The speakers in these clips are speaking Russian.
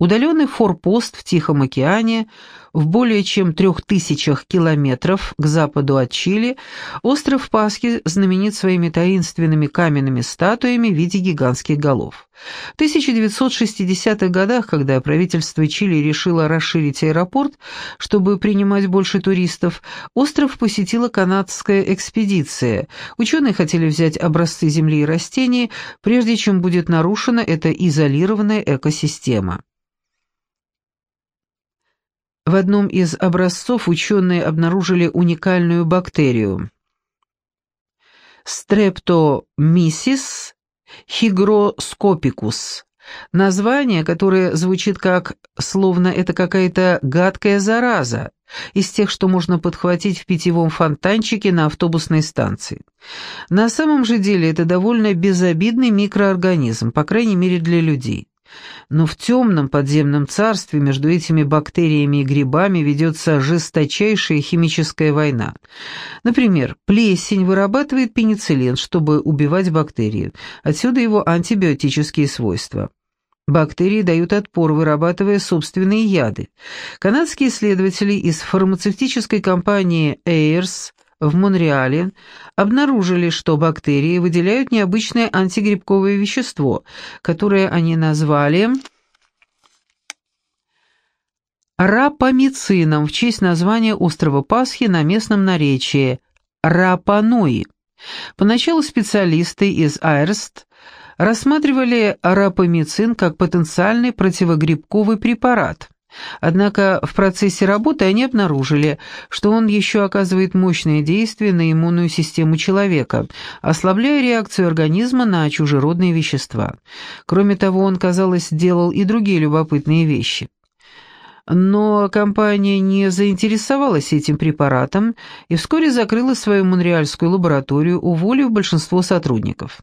Удаленный форпост в Тихом океане, в более чем трех тысячах километров к западу от Чили, остров Пасхи знаменит своими таинственными каменными статуями в виде гигантских голов. В 1960-х годах, когда правительство Чили решило расширить аэропорт, чтобы принимать больше туристов, остров посетила канадская экспедиция. Ученые хотели взять образцы земли и растений, прежде чем будет нарушена эта изолированная экосистема. В одном из образцов ученые обнаружили уникальную бактерию Streptomyces hygroscopicus. Название, которое звучит как словно это какая-то гадкая зараза, из тех, что можно подхватить в питьевом фонтанчике на автобусной станции. На самом же деле это довольно безобидный микроорганизм, по крайней мере для людей. Но в темном подземном царстве между этими бактериями и грибами ведется жесточайшая химическая война. Например, плесень вырабатывает пенициллин, чтобы убивать бактерии. Отсюда его антибиотические свойства. Бактерии дают отпор, вырабатывая собственные яды. Канадские исследователи из фармацевтической компании Ayers в Монреале обнаружили, что бактерии выделяют необычное антигрибковое вещество, которое они назвали рапамицином в честь названия острова Пасхи на местном наречии Рапануи. Поначалу специалисты из Айрст рассматривали рапамицин как потенциальный противогрибковый препарат – Однако в процессе работы они обнаружили, что он еще оказывает мощное действие на иммунную систему человека, ослабляя реакцию организма на чужеродные вещества. Кроме того, он, казалось, делал и другие любопытные вещи. Но компания не заинтересовалась этим препаратом и вскоре закрыла свою монреальскую лабораторию, уволив большинство сотрудников.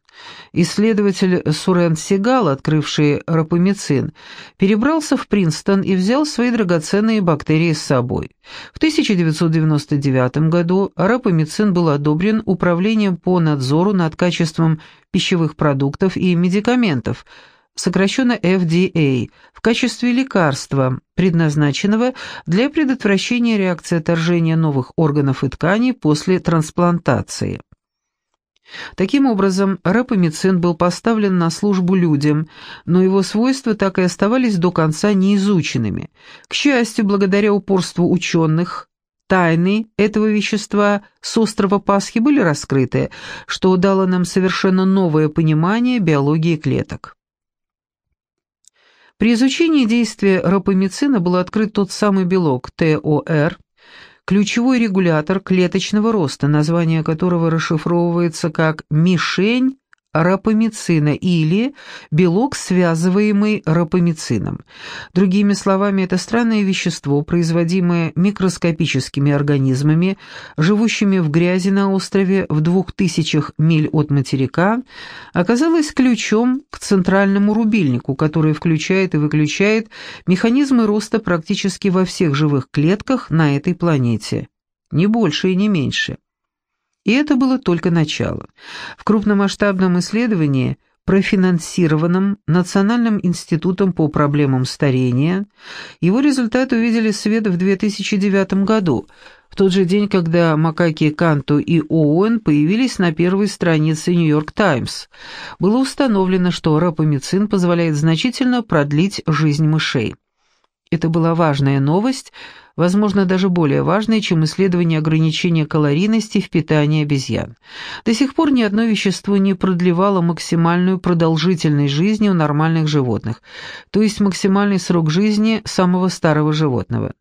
Исследователь Сурен Сигал, открывший рапамицин, перебрался в Принстон и взял свои драгоценные бактерии с собой. В 1999 году рапамицин был одобрен Управлением по надзору над качеством пищевых продуктов и медикаментов – сокращенно FDA, в качестве лекарства, предназначенного для предотвращения реакции отторжения новых органов и тканей после трансплантации. Таким образом, рапамицин был поставлен на службу людям, но его свойства так и оставались до конца неизученными. К счастью, благодаря упорству ученых, тайны этого вещества с острова Пасхи были раскрыты, что дало нам совершенно новое понимание биологии клеток. При изучении действия рапамицина был открыт тот самый белок ТОР, ключевой регулятор клеточного роста, название которого расшифровывается как «мишень рапамицина или белок, связываемый рапамицином. Другими словами, это странное вещество, производимое микроскопическими организмами, живущими в грязи на острове в двух тысячах миль от материка, оказалось ключом к центральному рубильнику, который включает и выключает механизмы роста практически во всех живых клетках на этой планете. Не больше и не меньше. И это было только начало. В крупномасштабном исследовании, профинансированном Национальным институтом по проблемам старения, его результаты увидели свет в 2009 году, в тот же день, когда Макаки Канту и Оуэн появились на первой странице «Нью-Йорк Таймс». Было установлено, что рапамицин позволяет значительно продлить жизнь мышей. Это была важная новость, возможно, даже более важная, чем исследование ограничения калорийности в питании обезьян. До сих пор ни одно вещество не продлевало максимальную продолжительность жизни у нормальных животных, то есть максимальный срок жизни самого старого животного.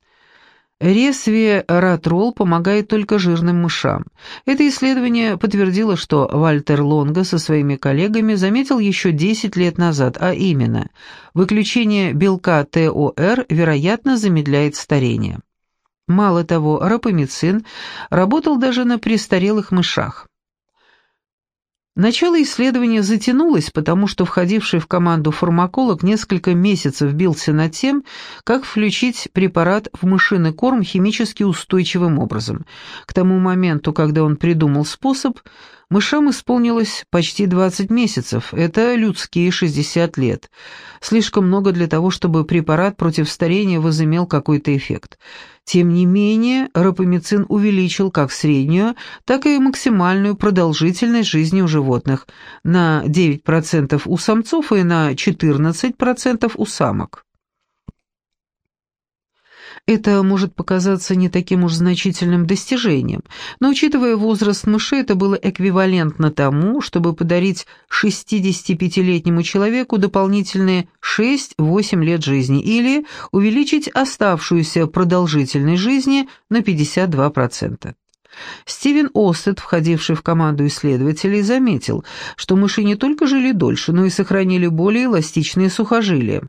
Ресвератрол помогает только жирным мышам. Это исследование подтвердило, что Вальтер Лонго со своими коллегами заметил еще 10 лет назад, а именно, выключение белка ТОР, вероятно, замедляет старение. Мало того, рапамицин работал даже на престарелых мышах. Начало исследования затянулось, потому что входивший в команду фармаколог несколько месяцев бился над тем, как включить препарат в мышиный корм химически устойчивым образом. К тому моменту, когда он придумал способ, Мышам исполнилось почти 20 месяцев, это людские 60 лет. Слишком много для того, чтобы препарат против старения возымел какой-то эффект. Тем не менее, рапамицин увеличил как среднюю, так и максимальную продолжительность жизни у животных на 9% у самцов и на 14% у самок. Это может показаться не таким уж значительным достижением, но учитывая возраст мышей, это было эквивалентно тому, чтобы подарить 65-летнему человеку дополнительные 6-8 лет жизни или увеличить оставшуюся продолжительность жизни на 52%. Стивен Остед, входивший в команду исследователей, заметил, что мыши не только жили дольше, но и сохранили более эластичные сухожилия.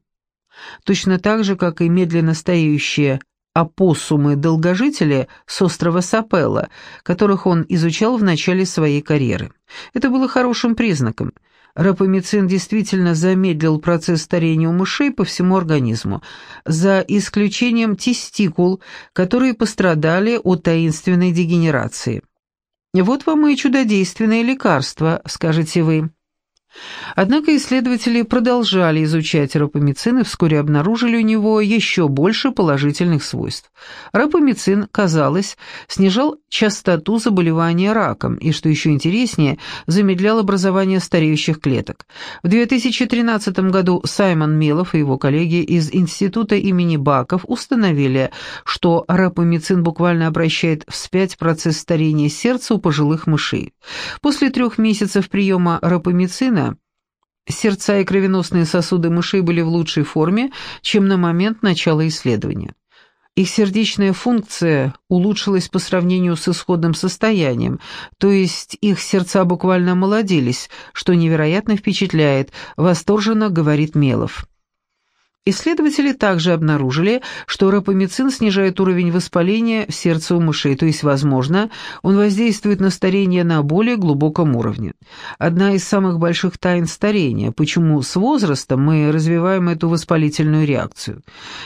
Точно так же, как и медленно стоящие опоссумы-долгожители с острова Сапелла, которых он изучал в начале своей карьеры. Это было хорошим признаком. Рапамицин действительно замедлил процесс старения у мышей по всему организму, за исключением тестикул, которые пострадали от таинственной дегенерации. «Вот вам и чудодейственное лекарство», — скажете вы. Однако исследователи продолжали изучать рапамицин и вскоре обнаружили у него еще больше положительных свойств. Рапамицин, казалось, снижал частоту заболевания раком и, что еще интереснее, замедлял образование стареющих клеток. В 2013 году Саймон Мелов и его коллеги из Института имени Баков установили, что рапамицин буквально обращает вспять процесс старения сердца у пожилых мышей. После трех месяцев приема рапамицина сердца и кровеносные сосуды мышей были в лучшей форме, чем на момент начала исследования. Их сердечная функция улучшилась по сравнению с исходным состоянием, то есть их сердца буквально омолодились, что невероятно впечатляет, восторженно говорит Мелов. Исследователи также обнаружили, что рапамицин снижает уровень воспаления в сердце у мышей, то есть, возможно, он воздействует на старение на более глубоком уровне. Одна из самых больших тайн старения, почему с возрастом мы развиваем эту воспалительную реакцию.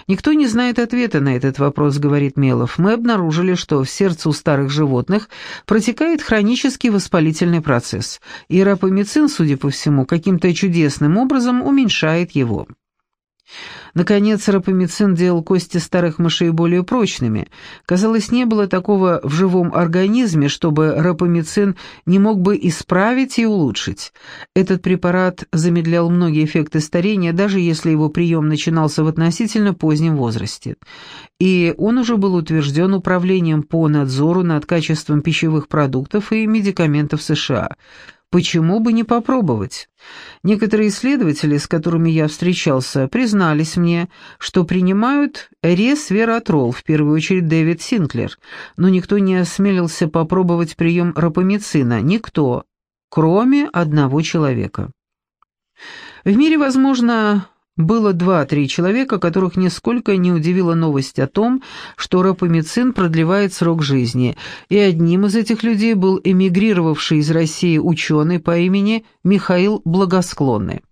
Никто не знает ответа на этот вопрос, говорит Мелов. Мы обнаружили, что в сердце у старых животных протекает хронический воспалительный процесс, и рапамицин, судя по всему, каким-то чудесным образом уменьшает его. Наконец, рапамицин делал кости старых мышей более прочными. Казалось, не было такого в живом организме, чтобы рапамицин не мог бы исправить и улучшить. Этот препарат замедлял многие эффекты старения, даже если его прием начинался в относительно позднем возрасте. И он уже был утвержден Управлением по надзору над качеством пищевых продуктов и медикаментов США – Почему бы не попробовать? Некоторые исследователи, с которыми я встречался, признались мне, что принимают ресвератрол, в первую очередь Дэвид Синклер, но никто не осмелился попробовать прием рапамицина, никто, кроме одного человека. В мире, возможно, было два-три человека, которых нисколько не удивила новость о том, что рапамицин продлевает срок жизни, и одним из этих людей был эмигрировавший из России ученый по имени Михаил Благосклонный.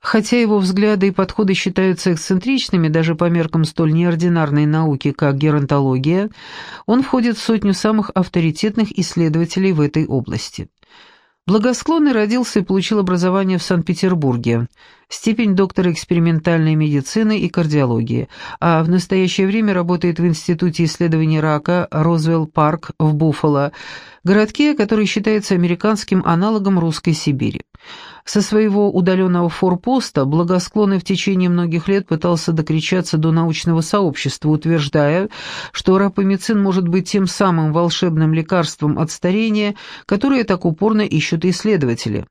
Хотя его взгляды и подходы считаются эксцентричными даже по меркам столь неординарной науки, как геронтология, он входит в сотню самых авторитетных исследователей в этой области – Благосклонный родился и получил образование в Санкт-Петербурге, степень доктора экспериментальной медицины и кардиологии, а в настоящее время работает в Институте исследований рака Розвелл Парк в Буффало, городке, который считается американским аналогом русской Сибири. Со своего удаленного форпоста благосклонный в течение многих лет пытался докричаться до научного сообщества, утверждая, что рапамицин может быть тем самым волшебным лекарством от старения, которое так упорно ищут исследователи.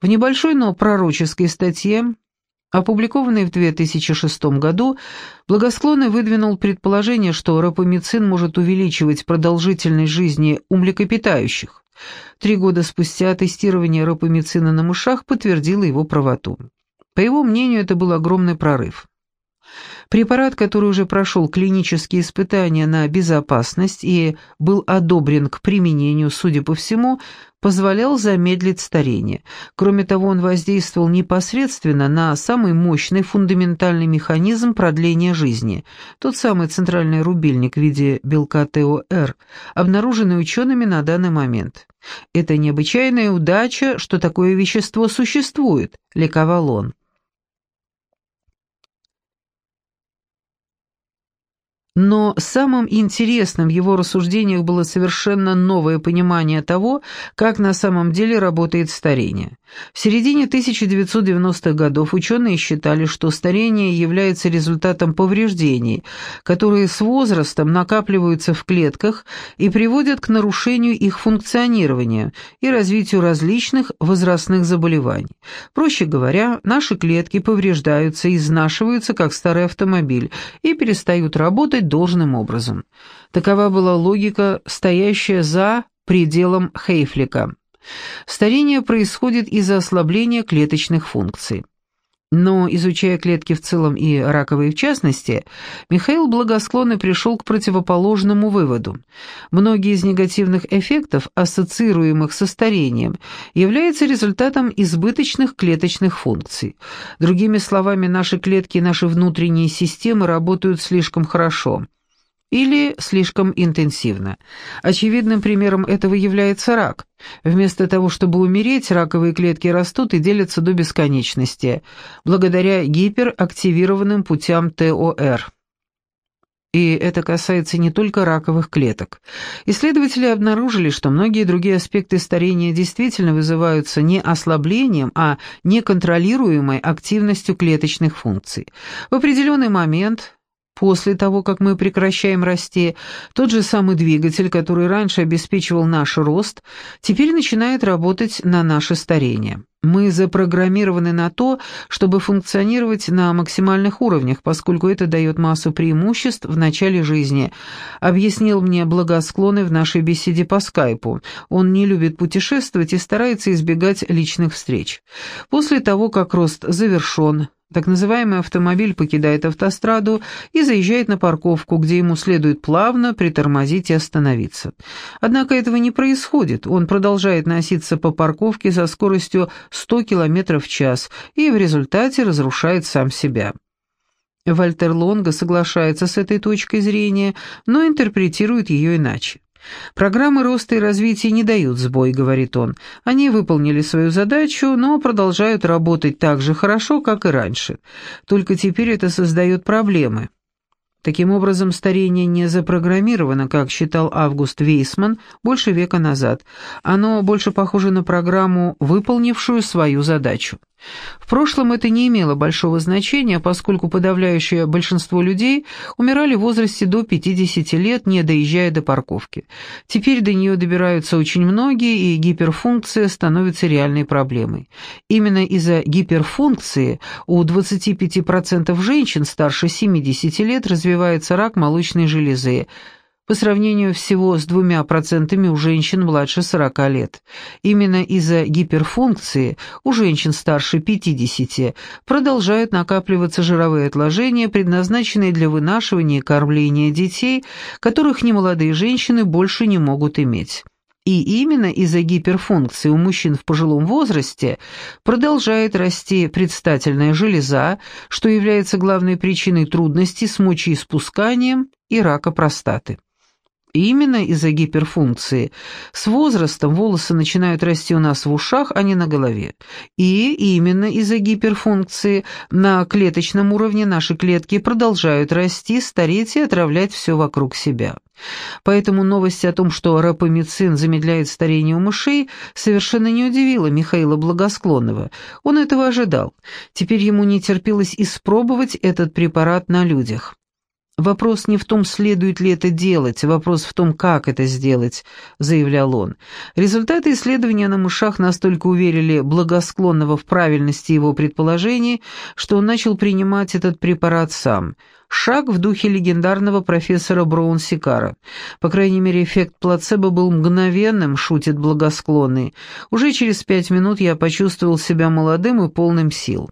В небольшой, но пророческой статье опубликованной в 2006 году, благосклонный выдвинул предположение, что рапамицин может увеличивать продолжительность жизни у млекопитающих. Три года спустя тестирование рапамицина на мышах подтвердило его правоту. По его мнению, это был огромный прорыв. Препарат, который уже прошел клинические испытания на безопасность и был одобрен к применению, судя по всему, позволял замедлить старение. Кроме того, он воздействовал непосредственно на самый мощный фундаментальный механизм продления жизни, тот самый центральный рубильник в виде белка ТОР, обнаруженный учеными на данный момент. «Это необычайная удача, что такое вещество существует», — ликовал он. Но самым интересным в его рассуждениях было совершенно новое понимание того, как на самом деле работает старение. В середине 1990-х годов ученые считали, что старение является результатом повреждений, которые с возрастом накапливаются в клетках и приводят к нарушению их функционирования и развитию различных возрастных заболеваний. Проще говоря, наши клетки повреждаются и изнашиваются, как старый автомобиль, и перестают работать должным образом. Такова была логика, стоящая за пределом Хейфлика. Старение происходит из-за ослабления клеточных функций. Но, изучая клетки в целом и раковые в частности, Михаил благосклонно пришел к противоположному выводу. Многие из негативных эффектов, ассоциируемых со старением, являются результатом избыточных клеточных функций. Другими словами, наши клетки и наши внутренние системы работают слишком хорошо или слишком интенсивно. Очевидным примером этого является рак. Вместо того, чтобы умереть, раковые клетки растут и делятся до бесконечности, благодаря гиперактивированным путям ТОР. И это касается не только раковых клеток. Исследователи обнаружили, что многие другие аспекты старения действительно вызываются не ослаблением, а неконтролируемой активностью клеточных функций. В определенный момент После того, как мы прекращаем расти, тот же самый двигатель, который раньше обеспечивал наш рост, теперь начинает работать на наше старение. Мы запрограммированы на то, чтобы функционировать на максимальных уровнях, поскольку это дает массу преимуществ в начале жизни, объяснил мне благосклонный в нашей беседе по скайпу. Он не любит путешествовать и старается избегать личных встреч. После того, как рост завершен, так называемый автомобиль покидает автостраду и заезжает на парковку, где ему следует плавно притормозить и остановиться. Однако этого не происходит, он продолжает носиться по парковке со скоростью 100 км в час и в результате разрушает сам себя. Вальтер Лонго соглашается с этой точкой зрения, но интерпретирует ее иначе. «Программы роста и развития не дают сбой», — говорит он. «Они выполнили свою задачу, но продолжают работать так же хорошо, как и раньше. Только теперь это создает проблемы». Таким образом, старение не запрограммировано, как считал Август Вейсман больше века назад. Оно больше похоже на программу, выполнившую свою задачу. В прошлом это не имело большого значения, поскольку подавляющее большинство людей умирали в возрасте до 50 лет, не доезжая до парковки. Теперь до нее добираются очень многие, и гиперфункция становится реальной проблемой. Именно из-за гиперфункции у 25% женщин старше 70 лет развивается рак молочной железы, по сравнению всего с двумя процентами у женщин младше 40 лет. Именно из-за гиперфункции у женщин старше 50 продолжают накапливаться жировые отложения, предназначенные для вынашивания и кормления детей, которых немолодые женщины больше не могут иметь. И именно из-за гиперфункции у мужчин в пожилом возрасте продолжает расти предстательная железа, что является главной причиной трудностей с мочеиспусканием и рака простаты именно из-за гиперфункции. С возрастом волосы начинают расти у нас в ушах, а не на голове. И именно из-за гиперфункции на клеточном уровне наши клетки продолжают расти, стареть и отравлять все вокруг себя. Поэтому новость о том, что рапамицин замедляет старение у мышей, совершенно не удивила Михаила Благосклонного. Он этого ожидал. Теперь ему не терпелось испробовать этот препарат на людях. «Вопрос не в том, следует ли это делать, вопрос в том, как это сделать», — заявлял он. Результаты исследования на мышах настолько уверили благосклонного в правильности его предположений, что он начал принимать этот препарат сам. Шаг в духе легендарного профессора Броун-Сикара. По крайней мере, эффект плацебо был мгновенным, шутит благосклонный. Уже через пять минут я почувствовал себя молодым и полным сил.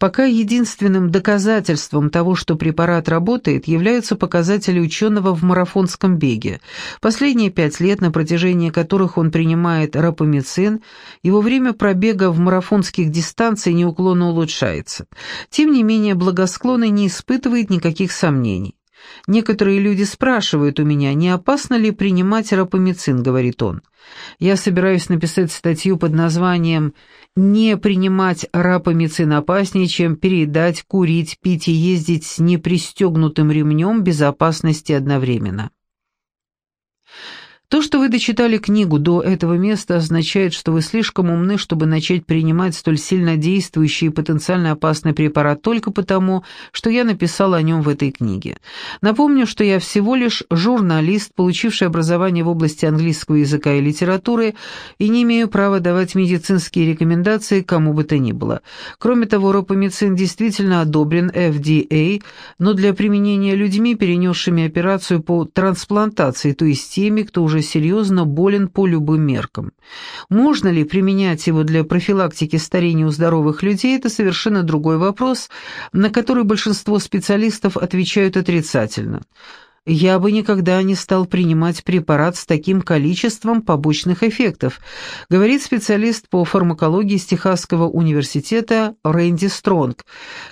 Пока единственным доказательством того, что препарат работает, являются показатели ученого в марафонском беге. Последние пять лет, на протяжении которых он принимает рапамицин, его время пробега в марафонских дистанциях неуклонно улучшается. Тем не менее, благосклонный не испытывает никаких сомнений. Некоторые люди спрашивают у меня, не опасно ли принимать рапамицин, говорит он. Я собираюсь написать статью под названием «Не принимать рапамицин опаснее, чем переедать, курить, пить и ездить с непристегнутым ремнем безопасности одновременно». То, что вы дочитали книгу до этого места, означает, что вы слишком умны, чтобы начать принимать столь сильно действующий и потенциально опасный препарат только потому, что я написал о нем в этой книге. Напомню, что я всего лишь журналист, получивший образование в области английского языка и литературы, и не имею права давать медицинские рекомендации кому бы то ни было. Кроме того, ропомицин действительно одобрен FDA, но для применения людьми, перенесшими операцию по трансплантации, то есть теми, кто уже серьезно болен по любым меркам. Можно ли применять его для профилактики старения у здоровых людей, это совершенно другой вопрос, на который большинство специалистов отвечают отрицательно. Я бы никогда не стал принимать препарат с таким количеством побочных эффектов, говорит специалист по фармакологии из Техасского университета Рэнди Стронг,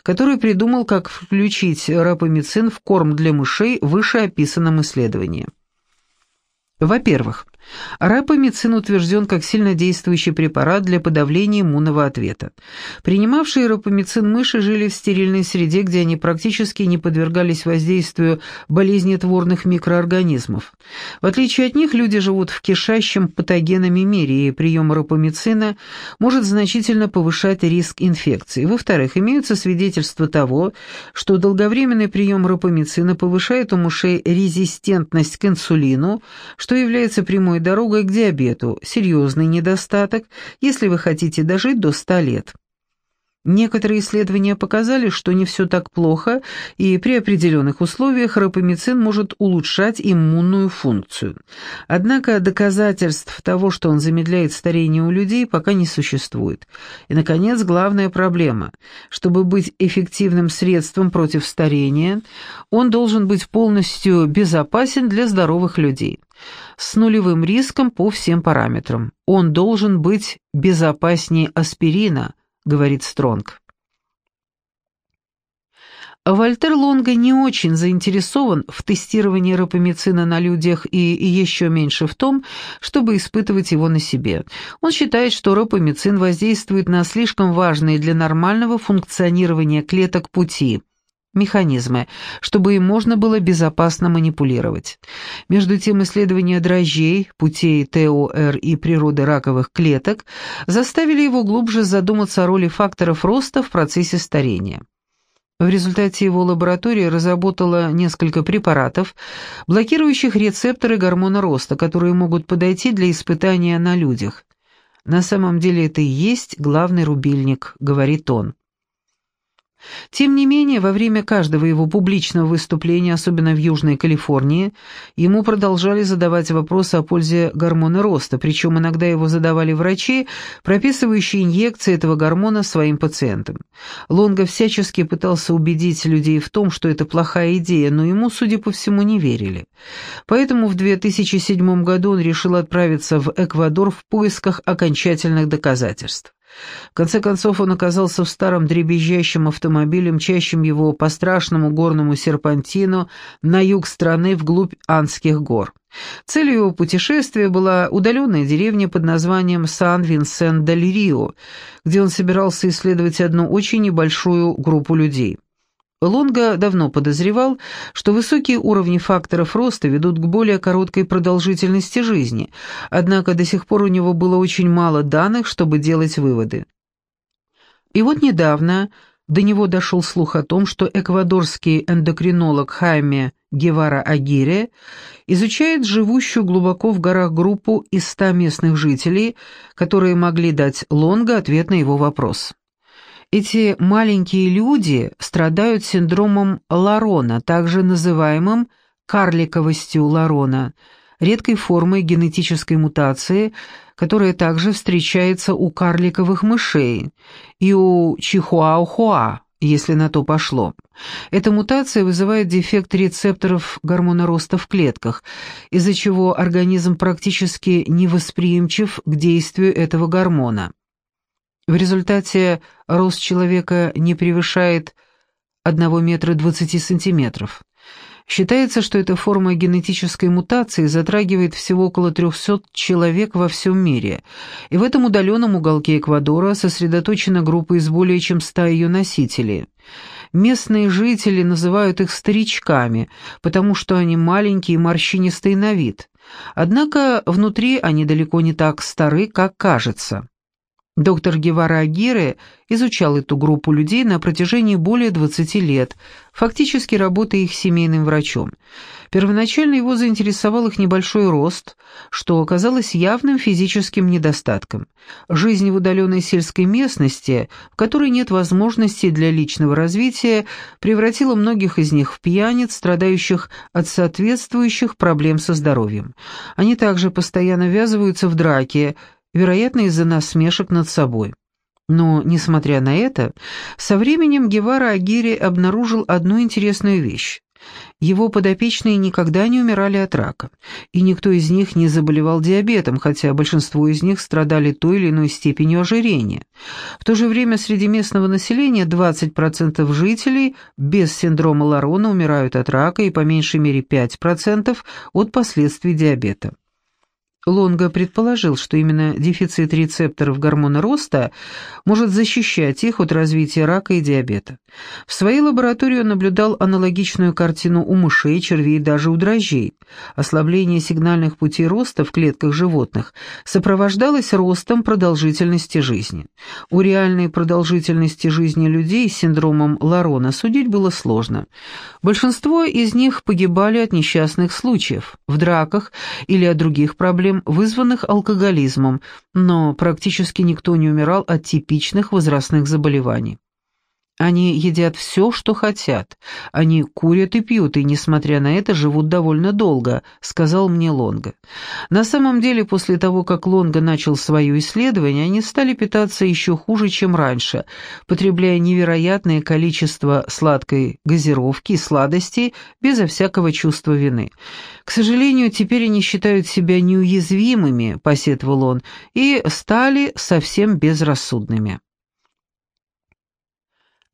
который придумал, как включить рапамицин в корм для мышей в вышеописанном исследовании. Во-первых, Рапамицин утвержден как сильнодействующий препарат для подавления иммунного ответа. Принимавшие рапамицин мыши жили в стерильной среде, где они практически не подвергались воздействию болезнетворных микроорганизмов. В отличие от них, люди живут в кишащем патогенами мире, и прием рапамицина может значительно повышать риск инфекции. Во-вторых, имеются свидетельства того, что долговременный прием рапамицина повышает у мышей резистентность к инсулину, что является прямой прямой дорогой к диабету, серьезный недостаток, если вы хотите дожить до 100 лет. Некоторые исследования показали, что не все так плохо, и при определенных условиях рапамицин может улучшать иммунную функцию. Однако доказательств того, что он замедляет старение у людей, пока не существует. И, наконец, главная проблема. Чтобы быть эффективным средством против старения, он должен быть полностью безопасен для здоровых людей с нулевым риском по всем параметрам. Он должен быть безопаснее аспирина, говорит Стронг. Вольтер Лонга не очень заинтересован в тестировании рапамицина на людях и еще меньше в том, чтобы испытывать его на себе. Он считает, что рапамицин воздействует на слишком важные для нормального функционирования клеток пути – механизмы, чтобы им можно было безопасно манипулировать. Между тем, исследования дрожжей, путей ТОР и природы раковых клеток заставили его глубже задуматься о роли факторов роста в процессе старения. В результате его лаборатория разработала несколько препаратов, блокирующих рецепторы гормона роста, которые могут подойти для испытания на людях. «На самом деле это и есть главный рубильник», — говорит он. Тем не менее, во время каждого его публичного выступления, особенно в Южной Калифорнии, ему продолжали задавать вопросы о пользе гормона роста, причем иногда его задавали врачи, прописывающие инъекции этого гормона своим пациентам. Лонго всячески пытался убедить людей в том, что это плохая идея, но ему, судя по всему, не верили. Поэтому в 2007 году он решил отправиться в Эквадор в поисках окончательных доказательств. В конце концов он оказался в старом дребезжащем автомобиле, мчащем его по страшному горному серпантину на юг страны вглубь Андских гор. Целью его путешествия была удаленная деревня под названием Сан-Винсент-дель-Рио, где он собирался исследовать одну очень небольшую группу людей. Лонга давно подозревал, что высокие уровни факторов роста ведут к более короткой продолжительности жизни, однако до сих пор у него было очень мало данных, чтобы делать выводы. И вот недавно до него дошел слух о том, что эквадорский эндокринолог Хайме Гевара Агире изучает живущую глубоко в горах группу из ста местных жителей, которые могли дать Лонга ответ на его вопрос. Эти маленькие люди страдают синдромом Ларона, также называемым карликовостью Ларона, редкой формой генетической мутации, которая также встречается у карликовых мышей и у чихуаухуа, если на то пошло. Эта мутация вызывает дефект рецепторов гормона роста в клетках, из-за чего организм практически невосприимчив к действию этого гормона. В результате рост человека не превышает 1 метра 20 сантиметров. Считается, что эта форма генетической мутации затрагивает всего около 300 человек во всем мире, и в этом удаленном уголке Эквадора сосредоточена группа из более чем 100 ее носителей. Местные жители называют их старичками, потому что они маленькие и морщинистые на вид. Однако внутри они далеко не так стары, как кажется. Доктор Гевара Агире изучал эту группу людей на протяжении более 20 лет, фактически работая их семейным врачом. Первоначально его заинтересовал их небольшой рост, что оказалось явным физическим недостатком. Жизнь в удаленной сельской местности, в которой нет возможности для личного развития, превратила многих из них в пьяниц, страдающих от соответствующих проблем со здоровьем. Они также постоянно ввязываются в драки – вероятно, из-за насмешек над собой. Но, несмотря на это, со временем Гевара Агири обнаружил одну интересную вещь. Его подопечные никогда не умирали от рака, и никто из них не заболевал диабетом, хотя большинство из них страдали той или иной степенью ожирения. В то же время среди местного населения 20% жителей без синдрома Ларона умирают от рака и по меньшей мере 5% от последствий диабета. Лонга предположил, что именно дефицит рецепторов гормона роста может защищать их от развития рака и диабета. В своей лаборатории он наблюдал аналогичную картину у мышей, червей и даже у дрожжей. Ослабление сигнальных путей роста в клетках животных сопровождалось ростом продолжительности жизни. У реальной продолжительности жизни людей с синдромом Ларона судить было сложно. Большинство из них погибали от несчастных случаев, в драках или от других проблем, вызванных алкоголизмом, но практически никто не умирал от типичных возрастных заболеваний. Они едят все, что хотят. Они курят и пьют, и, несмотря на это, живут довольно долго», — сказал мне Лонга. На самом деле, после того, как Лонга начал свое исследование, они стали питаться еще хуже, чем раньше, потребляя невероятное количество сладкой газировки и сладостей безо всякого чувства вины. «К сожалению, теперь они считают себя неуязвимыми», — посетовал он, — «и стали совсем безрассудными».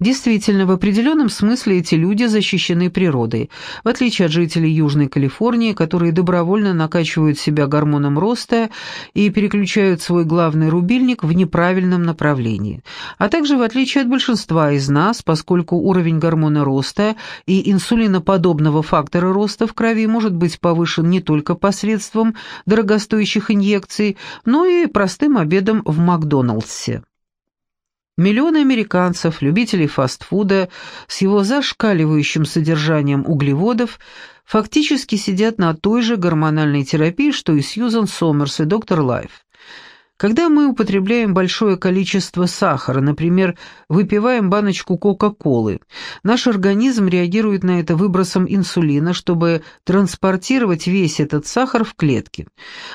Действительно, в определенном смысле эти люди защищены природой, в отличие от жителей Южной Калифорнии, которые добровольно накачивают себя гормоном роста и переключают свой главный рубильник в неправильном направлении, а также в отличие от большинства из нас, поскольку уровень гормона роста и инсулиноподобного фактора роста в крови может быть повышен не только посредством дорогостоящих инъекций, но и простым обедом в Макдоналдсе. Миллионы американцев, любителей фастфуда с его зашкаливающим содержанием углеводов, фактически сидят на той же гормональной терапии, что и Сьюзан Сомерс и доктор Лайф. Когда мы употребляем большое количество сахара, например, выпиваем баночку Кока-Колы, наш организм реагирует на это выбросом инсулина, чтобы транспортировать весь этот сахар в клетки.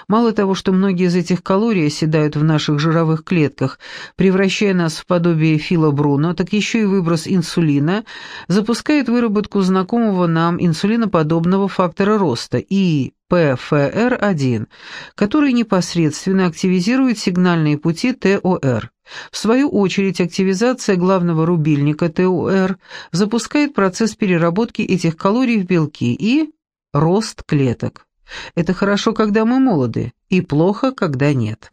Мало того, что многие из этих калорий оседают в наших жировых клетках, превращая нас в подобие Фила Бруно, так еще и выброс инсулина запускает выработку знакомого нам инсулиноподобного фактора роста и ПФР-1, который непосредственно активизирует сигнальные пути ТОР. В свою очередь, активизация главного рубильника ТОР запускает процесс переработки этих калорий в белки и рост клеток. Это хорошо, когда мы молоды, и плохо, когда нет.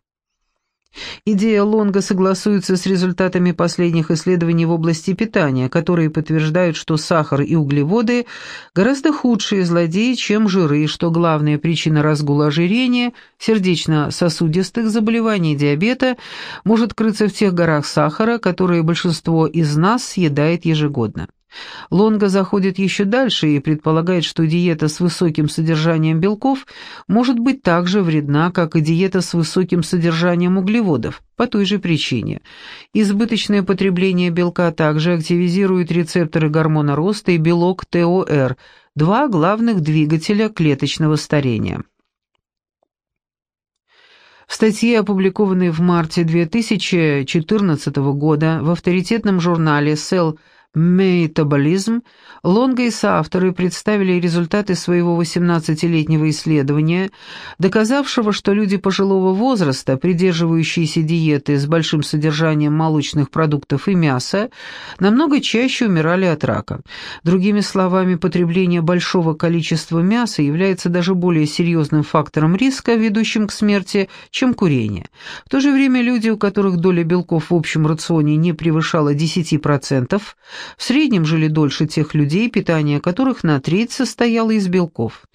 Идея Лонга согласуется с результатами последних исследований в области питания, которые подтверждают, что сахар и углеводы гораздо худшие злодеи, чем жиры, что главная причина разгула ожирения, сердечно-сосудистых заболеваний и диабета может крыться в тех горах сахара, которые большинство из нас съедает ежегодно. Лонга заходит еще дальше и предполагает, что диета с высоким содержанием белков может быть так же вредна, как и диета с высоким содержанием углеводов, по той же причине. Избыточное потребление белка также активизирует рецепторы гормона роста и белок ТОР, два главных двигателя клеточного старения. В статье, опубликованной в марте 2014 года в авторитетном журнале Cell Метаболизм, Лонга и соавторы представили результаты своего 18-летнего исследования, доказавшего, что люди пожилого возраста, придерживающиеся диеты с большим содержанием молочных продуктов и мяса, намного чаще умирали от рака. Другими словами, потребление большого количества мяса является даже более серьезным фактором риска, ведущим к смерти, чем курение. В то же время люди, у которых доля белков в общем рационе не превышала 10%, в среднем жили дольше тех людей, питание которых на треть состояло из белков.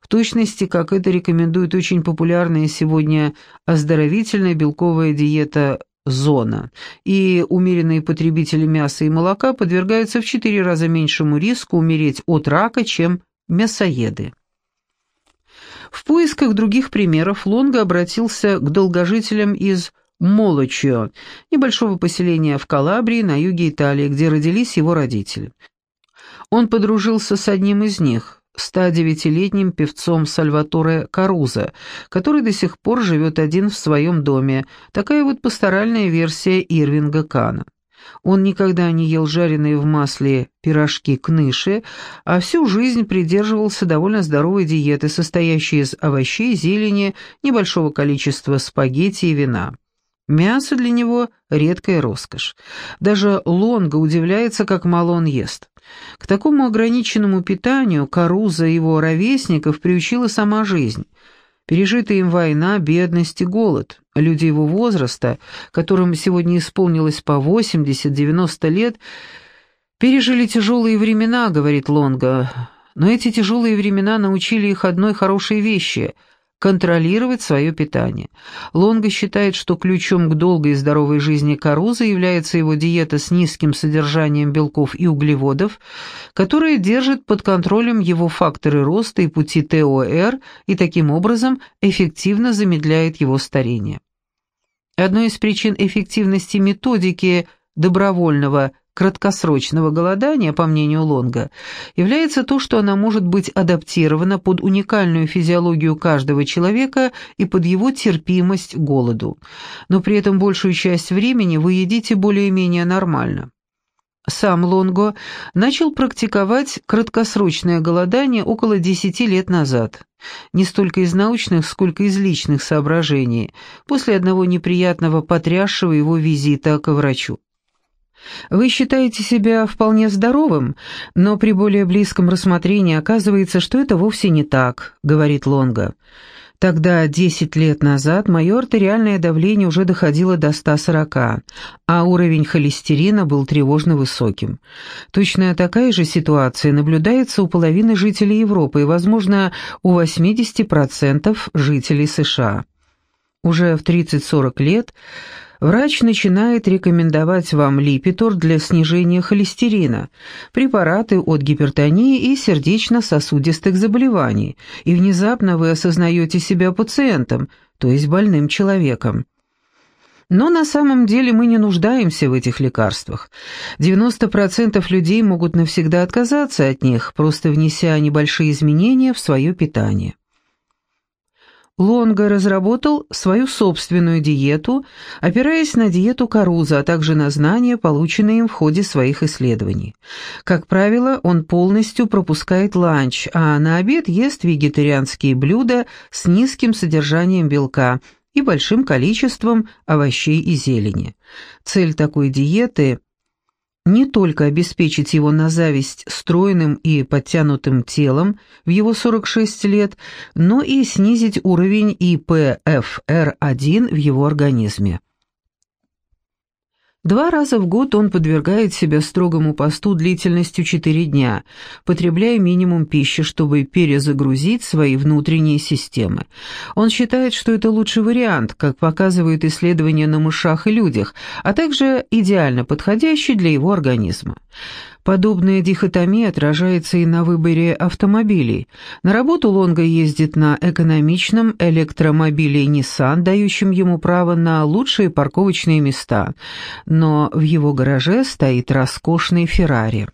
В точности, как это рекомендует очень популярная сегодня оздоровительная белковая диета зона, и умеренные потребители мяса и молока подвергаются в четыре раза меньшему риску умереть от рака, чем мясоеды. В поисках других примеров Лонго обратился к долгожителям из Молочио, небольшого поселения в Калабрии на юге Италии, где родились его родители. Он подружился с одним из них, 109-летним певцом Сальваторе Каруза, который до сих пор живет один в своем доме, такая вот пасторальная версия Ирвинга Кана. Он никогда не ел жареные в масле пирожки кныши, а всю жизнь придерживался довольно здоровой диеты, состоящей из овощей, зелени, небольшого количества спагетти и вина. Мясо для него — редкая роскошь. Даже Лонга удивляется, как мало он ест. К такому ограниченному питанию Каруза и его ровесников приучила сама жизнь. Пережитая им война, бедность и голод. Люди его возраста, которым сегодня исполнилось по 80-90 лет, пережили тяжелые времена, говорит Лонга. Но эти тяжелые времена научили их одной хорошей вещи — контролировать свое питание. Лонго считает, что ключом к долгой и здоровой жизни Каруза является его диета с низким содержанием белков и углеводов, которая держит под контролем его факторы роста и пути ТОР и таким образом эффективно замедляет его старение. Одной из причин эффективности методики добровольного краткосрочного голодания, по мнению Лонга, является то, что она может быть адаптирована под уникальную физиологию каждого человека и под его терпимость к голоду. Но при этом большую часть времени вы едите более-менее нормально. Сам Лонго начал практиковать краткосрочное голодание около 10 лет назад. Не столько из научных, сколько из личных соображений, после одного неприятного потрясшего его визита к врачу. Вы считаете себя вполне здоровым, но при более близком рассмотрении оказывается, что это вовсе не так, говорит Лонга. Тогда, 10 лет назад, мое артериальное давление уже доходило до 140, а уровень холестерина был тревожно высоким. Точно такая же ситуация наблюдается у половины жителей Европы и, возможно, у 80% жителей США. Уже в 30-40 лет врач начинает рекомендовать вам липитор для снижения холестерина, препараты от гипертонии и сердечно-сосудистых заболеваний, и внезапно вы осознаете себя пациентом, то есть больным человеком. Но на самом деле мы не нуждаемся в этих лекарствах. 90% людей могут навсегда отказаться от них, просто внеся небольшие изменения в свое питание. Лонго разработал свою собственную диету, опираясь на диету Каруза, а также на знания, полученные им в ходе своих исследований. Как правило, он полностью пропускает ланч, а на обед ест вегетарианские блюда с низким содержанием белка и большим количеством овощей и зелени. Цель такой диеты – не только обеспечить его на зависть стройным и подтянутым телом в его 46 лет, но и снизить уровень ИПФР-1 в его организме. Два раза в год он подвергает себя строгому посту длительностью 4 дня, потребляя минимум пищи, чтобы перезагрузить свои внутренние системы. Он считает, что это лучший вариант, как показывают исследования на мышах и людях, а также идеально подходящий для его организма. Подобная дихотомия отражается и на выборе автомобилей. На работу Лонга ездит на экономичном электромобиле Nissan, дающем ему право на лучшие парковочные места, но в его гараже стоит роскошный Феррари.